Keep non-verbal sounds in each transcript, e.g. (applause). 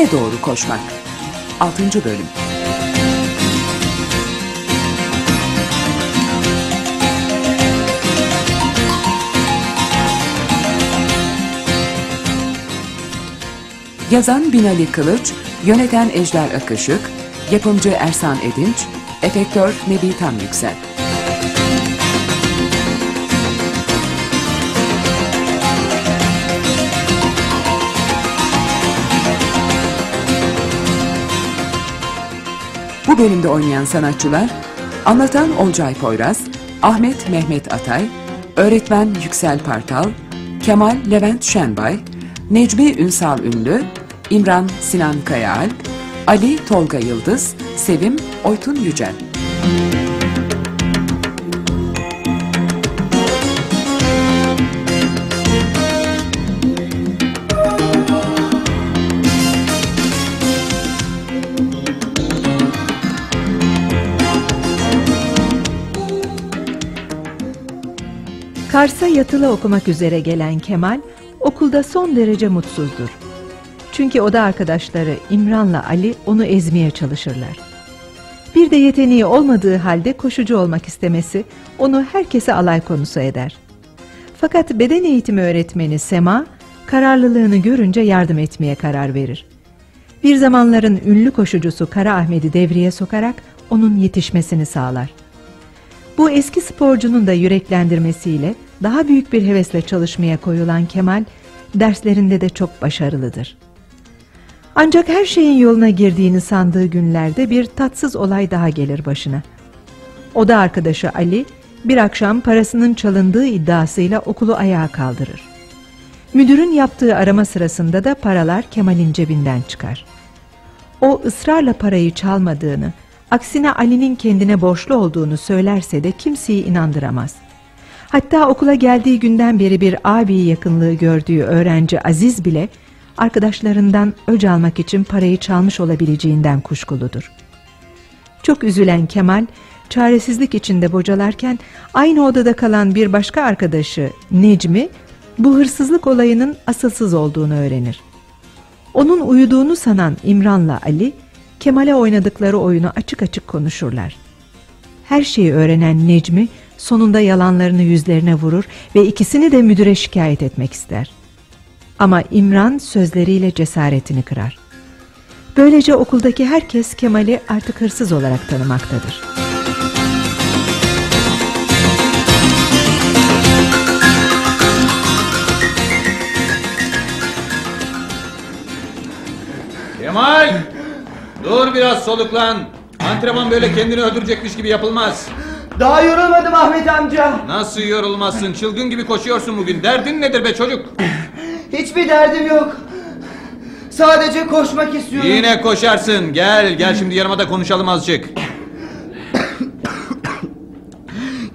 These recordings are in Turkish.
Yene doğru koşmak. 6. bölüm. Yazan Binali Kılıç, yöneten Ejder Akışık, yapımcı Ersan Edinç, efektör Nebi Tam Yüksel. Bölümde oynayan sanatçılar Anlatan Olcay Poyraz, Ahmet Mehmet Atay, Öğretmen Yüksel Partal, Kemal Levent Şenbay, Necmi Ünsal Ünlü, İmran Sinan Kayaalp, Ali Tolga Yıldız, Sevim Oytun Yücel. Kars'a yatılı okumak üzere gelen Kemal okulda son derece mutsuzdur. Çünkü oda arkadaşları İmran'la Ali onu ezmeye çalışırlar. Bir de yeteneği olmadığı halde koşucu olmak istemesi onu herkese alay konusu eder. Fakat beden eğitimi öğretmeni Sema kararlılığını görünce yardım etmeye karar verir. Bir zamanların ünlü koşucusu Kara Ahmet'i devreye sokarak onun yetişmesini sağlar. Bu eski sporcunun da yüreklendirmesiyle daha büyük bir hevesle çalışmaya koyulan Kemal derslerinde de çok başarılıdır. Ancak her şeyin yoluna girdiğini sandığı günlerde bir tatsız olay daha gelir başına. Oda arkadaşı Ali bir akşam parasının çalındığı iddiasıyla okulu ayağa kaldırır. Müdürün yaptığı arama sırasında da paralar Kemal'in cebinden çıkar. O ısrarla parayı çalmadığını, aksine Ali'nin kendine borçlu olduğunu söylerse de kimseyi inandıramaz. Hatta okula geldiği günden beri bir abi yakınlığı gördüğü öğrenci Aziz bile arkadaşlarından öc almak için parayı çalmış olabileceğinden kuşkuludur. Çok üzülen Kemal, çaresizlik içinde bocalarken aynı odada kalan bir başka arkadaşı Necmi, bu hırsızlık olayının asılsız olduğunu öğrenir. Onun uyuduğunu sanan İmran'la Ali, Kemal'e oynadıkları oyunu açık açık konuşurlar. Her şeyi öğrenen Necmi sonunda yalanlarını yüzlerine vurur ve ikisini de müdüre şikayet etmek ister. Ama İmran sözleriyle cesaretini kırar. Böylece okuldaki herkes Kemal'i artık hırsız olarak tanımaktadır. Dur biraz soluklan. Antrenman böyle kendini öldürecekmiş gibi yapılmaz. Daha yorulmadım Ahmet amca. Nasıl yorulmazsın? Çılgın gibi koşuyorsun bugün. Derdin nedir be çocuk? Hiçbir derdim yok. Sadece koşmak istiyorum. Yine koşarsın. Gel, gel şimdi yanıma da konuşalım azıcık.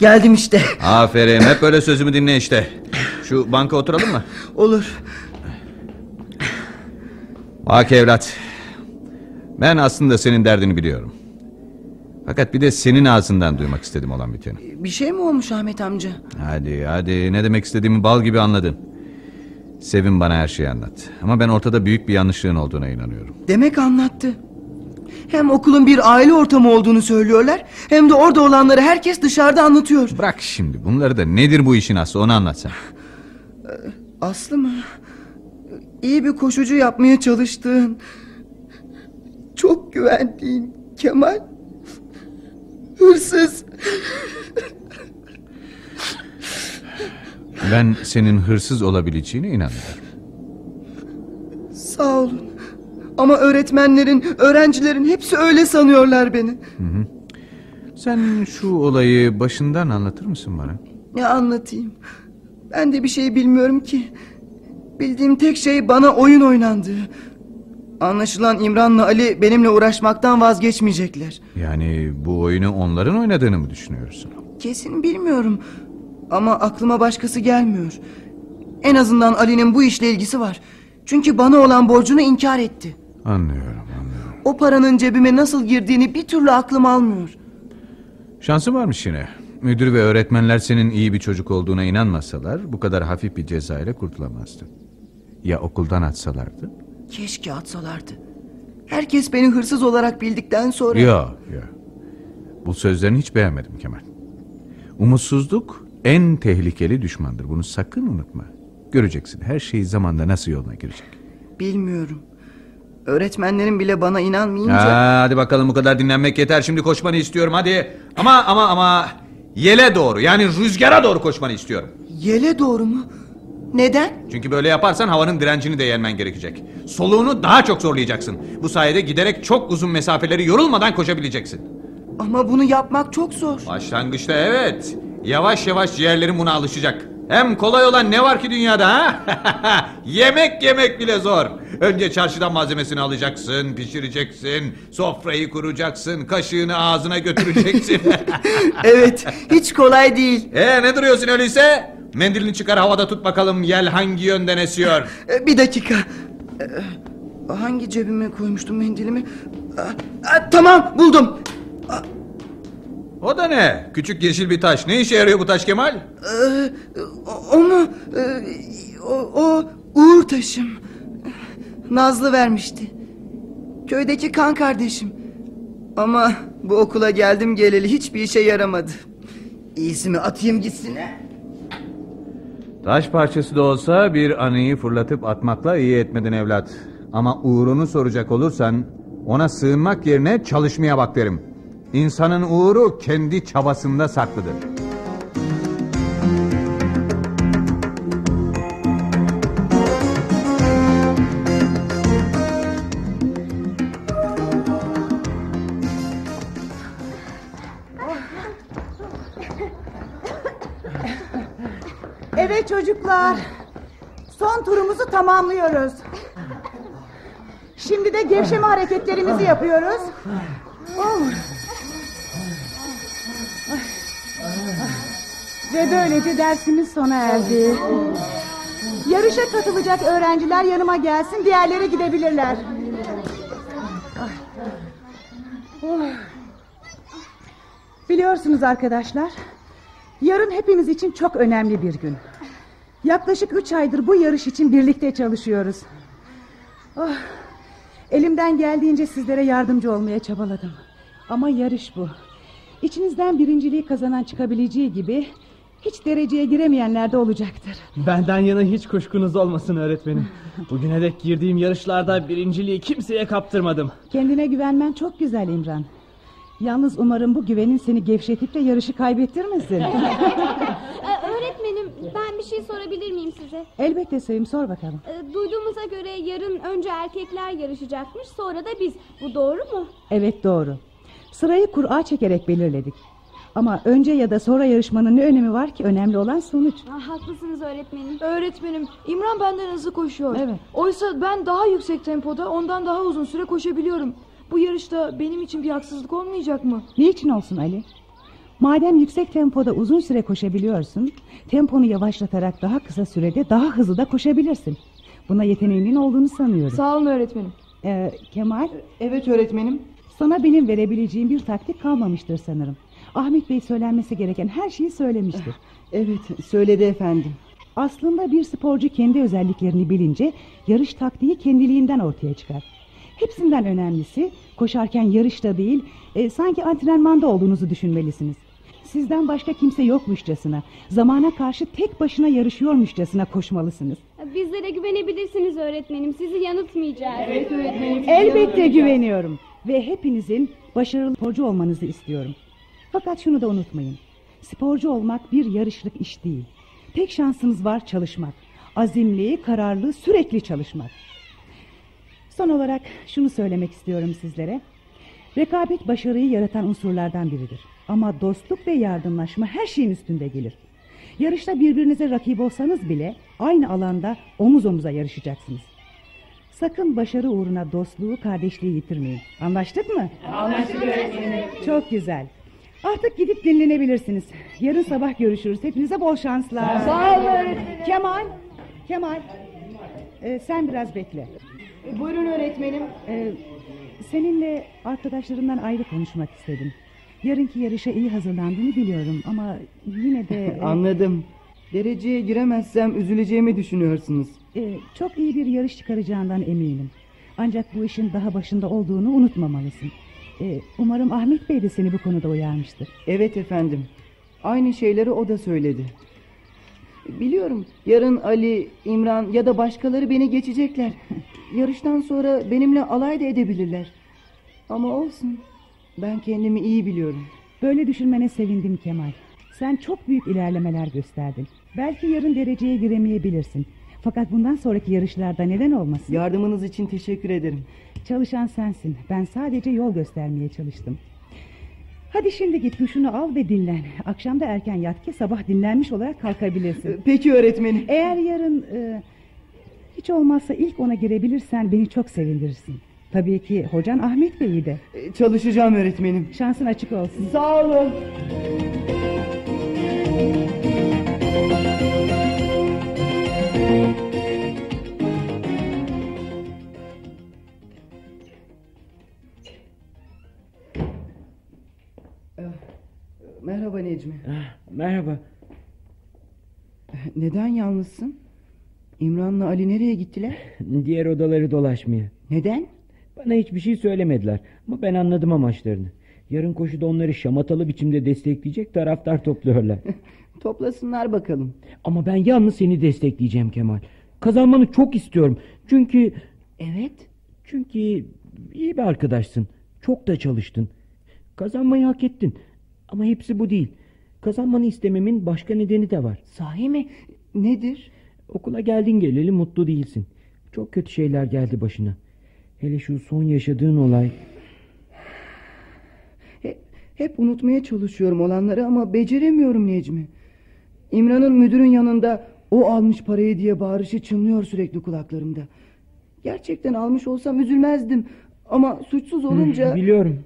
Geldim işte. Aferin, hep böyle sözümü dinle işte. Şu banka oturalım mı? Olur. Bak evlat. Ben aslında senin derdini biliyorum. Fakat bir de senin ağzından duymak istedim olan biteni. Bir şey mi olmuş Ahmet amca? Hadi hadi ne demek istediğimi bal gibi anladın. Sevin bana her şeyi anlat. Ama ben ortada büyük bir yanlışlığın olduğuna inanıyorum. Demek anlattı. Hem okulun bir aile ortamı olduğunu söylüyorlar... ...hem de orada olanları herkes dışarıda anlatıyor. Bırak şimdi bunları da nedir bu işin aslı onu anlatsan. Aslı mı? İyi bir koşucu yapmaya çalıştığın... ...çok güvendiğin Kemal... ...hırsız... Ben senin hırsız olabileceğine inanmıyorum. Sağ olun. Ama öğretmenlerin, öğrencilerin hepsi öyle sanıyorlar beni. Sen şu olayı başından anlatır mısın bana? Ne anlatayım? Ben de bir şey bilmiyorum ki. Bildiğim tek şey bana oyun oynandığı. Anlaşılan İmran'la Ali benimle uğraşmaktan vazgeçmeyecekler. Yani bu oyunu onların oynadığını mı düşünüyorsun? Kesin bilmiyorum. Ama aklıma başkası gelmiyor. En azından Ali'nin bu işle ilgisi var. Çünkü bana olan borcunu inkar etti. Anlıyorum anlıyorum. O paranın cebime nasıl girdiğini bir türlü aklım almıyor. Şansın varmış yine. Müdür ve öğretmenler senin iyi bir çocuk olduğuna inanmasalar bu kadar hafif bir ceza ile kurtulamazdın. Ya okuldan atsalardı? Keşke atsalardı. Herkes beni hırsız olarak bildikten sonra... Yok yok. Bu sözlerini hiç beğenmedim Kemal. Umutsuzluk en tehlikeli düşmandır. Bunu sakın unutma. Göreceksin her şey zamanda nasıl yoluna girecek. Bilmiyorum. Öğretmenlerim bile bana inanmayınca... Aa, hadi bakalım bu kadar dinlenmek yeter. Şimdi koşmanı istiyorum hadi. Ama ama ama yele doğru yani rüzgara doğru koşmanı istiyorum. Yele doğru mu? Neden? Çünkü böyle yaparsan havanın direncini de yenmen gerekecek. Soluğunu daha çok zorlayacaksın. Bu sayede giderek çok uzun mesafeleri yorulmadan koşabileceksin. Ama bunu yapmak çok zor. Başlangıçta evet. Yavaş yavaş ciğerlerin buna alışacak. Hem kolay olan ne var ki dünyada ha? (laughs) yemek yemek bile zor. Önce çarşıdan malzemesini alacaksın, pişireceksin, sofrayı kuracaksın, kaşığını ağzına götüreceksin. (laughs) evet, hiç kolay değil. e ne duruyorsun öyleyse? Mendilini çıkar havada tut bakalım yel hangi yönden esiyor. Ee, (laughs) Bir dakika. Ee, Hangi cebime koymuştum mendilimi? Aa, Tamam, buldum. O da ne? Küçük yeşil bir taş. Ne işe yarıyor bu taş Kemal? Ee, O, mu? Ee, O, o Uğur taşım. Nazlı vermişti. Köydeki kan kardeşim. Ama bu okula geldim geleli hiçbir işe yaramadı. İyisi mi atayım gitsin ha? Taş parçası da olsa bir anıyı fırlatıp atmakla iyi etmedin evlat. Ama uğrunu soracak olursan ona sığınmak yerine çalışmaya bak derim. İnsanın uğru kendi çabasında saklıdır. Tamamlıyoruz. Şimdi de gevşeme hareketlerimizi yapıyoruz. Ve böylece dersimiz sona erdi. Yarışa katılacak öğrenciler yanıma gelsin, diğerleri gidebilirler. Biliyorsunuz arkadaşlar, yarın hepimiz için çok önemli bir gün. Yaklaşık üç aydır bu yarış için birlikte çalışıyoruz. Oh, elimden geldiğince sizlere yardımcı olmaya çabaladım. Ama yarış bu. İçinizden birinciliği kazanan çıkabileceği gibi... ...hiç dereceye giremeyenler de olacaktır. Benden yana hiç kuşkunuz olmasın öğretmenim. Bugüne dek girdiğim yarışlarda birinciliği kimseye kaptırmadım. Kendine güvenmen çok güzel İmran. Yalnız umarım bu güvenin seni gevşetip de yarışı kaybettirmesin. (laughs) Ben bir şey sorabilir miyim size? Elbette Sevim sor bakalım. Ee, duyduğumuza göre yarın önce erkekler yarışacakmış sonra da biz. Bu doğru mu? Evet doğru. Sırayı kura çekerek belirledik. Ama önce ya da sonra yarışmanın ne önemi var ki? Önemli olan sonuç. Ah, haklısınız öğretmenim. Öğretmenim İmran benden hızlı koşuyor. Evet. Oysa ben daha yüksek tempoda ondan daha uzun süre koşabiliyorum. Bu yarışta benim için bir haksızlık olmayacak mı? Niçin olsun Ali? Madem yüksek tempoda uzun süre koşabiliyorsun, temponu yavaşlatarak daha kısa sürede daha hızlı da koşabilirsin. Buna yeteneğinin olduğunu sanıyorum. Sağ olun öğretmenim. Ee, Kemal, Evet öğretmenim. sana benim verebileceğim bir taktik kalmamıştır sanırım. Ahmet Bey söylenmesi gereken her şeyi söylemiştir. Evet, söyledi efendim. Aslında bir sporcu kendi özelliklerini bilince yarış taktiği kendiliğinden ortaya çıkar. Hepsinden önemlisi koşarken yarışta değil e, sanki antrenmanda olduğunuzu düşünmelisiniz. Sizden başka kimse yokmuşçasına, zamana karşı tek başına yarışıyormuşçasına koşmalısınız. Bizlere güvenebilirsiniz öğretmenim. Sizi yanıltmayacağız. Evet öğretmenim. Elbette güveniyorum ve hepinizin başarılı sporcu olmanızı istiyorum. Fakat şunu da unutmayın. Sporcu olmak bir yarışlık iş değil. Tek şansınız var çalışmak. Azimli, kararlı, sürekli çalışmak. Son olarak şunu söylemek istiyorum sizlere. Rekabet başarıyı yaratan unsurlardan biridir. Ama dostluk ve yardımlaşma her şeyin üstünde gelir. Yarışta birbirinize rakip olsanız bile aynı alanda omuz omuza yarışacaksınız. Sakın başarı uğruna dostluğu, kardeşliği yitirmeyin. Anlaştık mı? Anlaştık. Çok güzel. Artık gidip dinlenebilirsiniz. Yarın sabah görüşürüz. Hepinize bol şanslar. Sağ olun. Kemal, Kemal. Ee, sen biraz bekle. Buyurun öğretmenim. Ee, seninle arkadaşlarımdan ayrı konuşmak istedim. Yarınki yarışa iyi hazırlandığını biliyorum ama yine de... (laughs) e, Anladım. Dereceye giremezsem üzüleceğimi düşünüyorsunuz. e, çok iyi bir yarış çıkaracağından eminim. Ancak bu işin daha başında olduğunu unutmamalısın. E, umarım Ahmet Bey de seni bu konuda uyarmıştır. Evet efendim. Aynı şeyleri o da söyledi. Biliyorum yarın Ali, İmran ya da başkaları beni geçecekler. (laughs) Yarıştan sonra benimle alay da edebilirler. Ama olsun. Ben kendimi iyi biliyorum. Böyle düşünmene sevindim Kemal. Sen çok büyük ilerlemeler gösterdin. Belki yarın dereceye giremeyebilirsin. Fakat bundan sonraki yarışlarda neden olmasın? Yardımınız için teşekkür ederim. Çalışan sensin. Ben sadece yol göstermeye çalıştım. Hadi şimdi git duşunu al ve dinlen. Akşam da erken yat ki sabah dinlenmiş olarak kalkabilirsin. Peki öğretmenim. Eğer yarın e, hiç olmazsa ilk ona girebilirsen beni çok sevindirirsin. Tabii ki hocan Ahmet Bey'i de. E, Çalışacağım öğretmenim. Şansın açık olsun. Sağ olun. Merhaba Necmi. Merhaba. Neden yalnızsın? İmran'la Ali nereye gittiler? (laughs) Diğer odaları dolaşmaya. Neden? Bana hiçbir şey söylemediler ama ben anladım amaçlarını. Yarın koşuda onları şamatalı biçimde destekleyecek taraftar topluyorlar. (laughs) Toplasınlar bakalım. ama ben yalnız seni destekleyeceğim Kemal. Kazanmanı çok istiyorum. Çünkü Evet. çünkü iyi bir arkadaşsın. Çok da çalıştın. Kazanmayı hak ettin. Ama hepsi bu değil. Kazanmanı istememin başka nedeni de var. Sahi mi? Nedir? Okula geldin geleli mutlu değilsin. Çok kötü şeyler geldi başına. Hele şu son yaşadığın olay. He- hep unutmaya çalışıyorum olanları ama beceremiyorum Necmi. İmran'ın müdürün yanında o almış parayı diye bağırışı çınlıyor sürekli kulaklarımda. Gerçekten almış olsam üzülmezdim. Ama suçsuz olunca... Hı, biliyorum.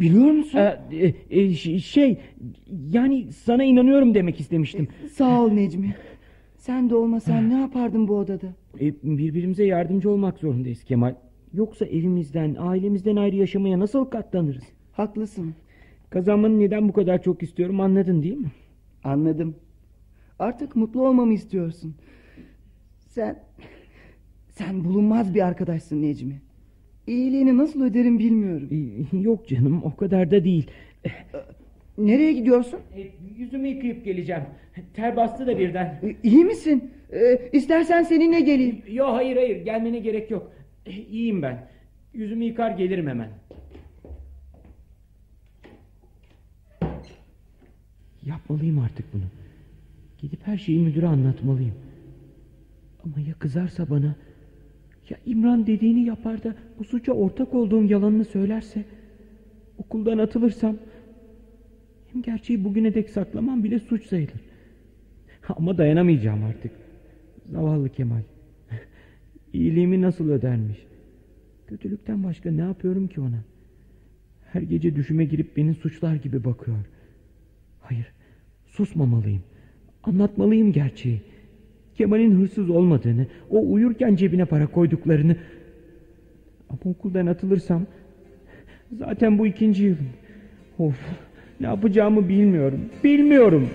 Biliyor musun? Ee, e, e, ş- şey yani sana inanıyorum demek istemiştim. Sağ ol Necmi. Sen de olmasan ne yapardın bu odada? E, birbirimize yardımcı olmak zorundayız Kemal. Yoksa evimizden, ailemizden ayrı yaşamaya nasıl katlanırız? Haklısın. Kazanmanı neden bu kadar çok istiyorum anladın değil mi? Anladım. Artık mutlu olmamı istiyorsun. Sen... Sen bulunmaz bir arkadaşsın Necmi. İyiliğini nasıl öderim bilmiyorum. Yok canım o kadar da değil. Nereye gidiyorsun? E, yüzümü yıkayıp geleceğim. Ter bastı da birden. İyi misin? Ee, istersen seninle geleyim. Yok hayır hayır gelmene gerek yok. E, İyiyim ben. Yüzümü yıkar gelirim hemen. Yapmalıyım artık bunu. Gidip her şeyi müdüre anlatmalıyım. Ama ya kızarsa bana? Ya İmran dediğini yapar da bu suça ortak olduğum yalanını söylerse? Okuldan atılırsam? Hem gerçeği bugüne dek saklamam bile suç sayılır. Ama dayanamayacağım artık. Zavallı Kemal. (laughs) İyiliğimi nasıl ödermiş? Kötülükten başka ne yapıyorum ki ona? Her gece düşüme girip beni suçlar gibi bakıyor. Hayır, susmamalıyım. Anlatmalıyım gerçeği. Kemal'in hırsız olmadığını, o uyurken cebine para koyduklarını... Ama okuldan atılırsam... Zaten bu ikinci yılım. Of, ne yapacağımı bilmiyorum. Bilmiyorum.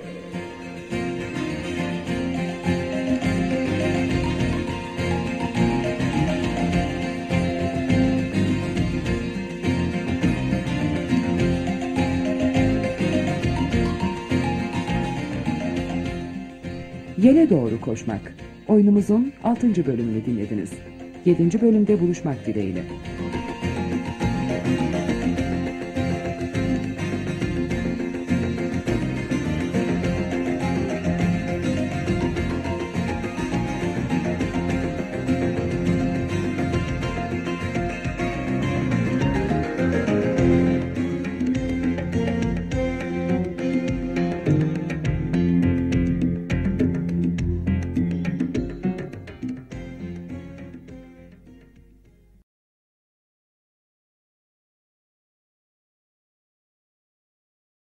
Yere doğru koşmak. Oyunumuzun 6. bölümünü dinlediniz. 7. bölümde buluşmak dileğiyle.